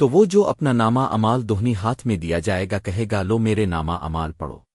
تو وہ جو اپنا نامہ امال دوہنی ہاتھ میں دیا جائے گا کہے گا، لو میرے نامہ امال پڑھو۔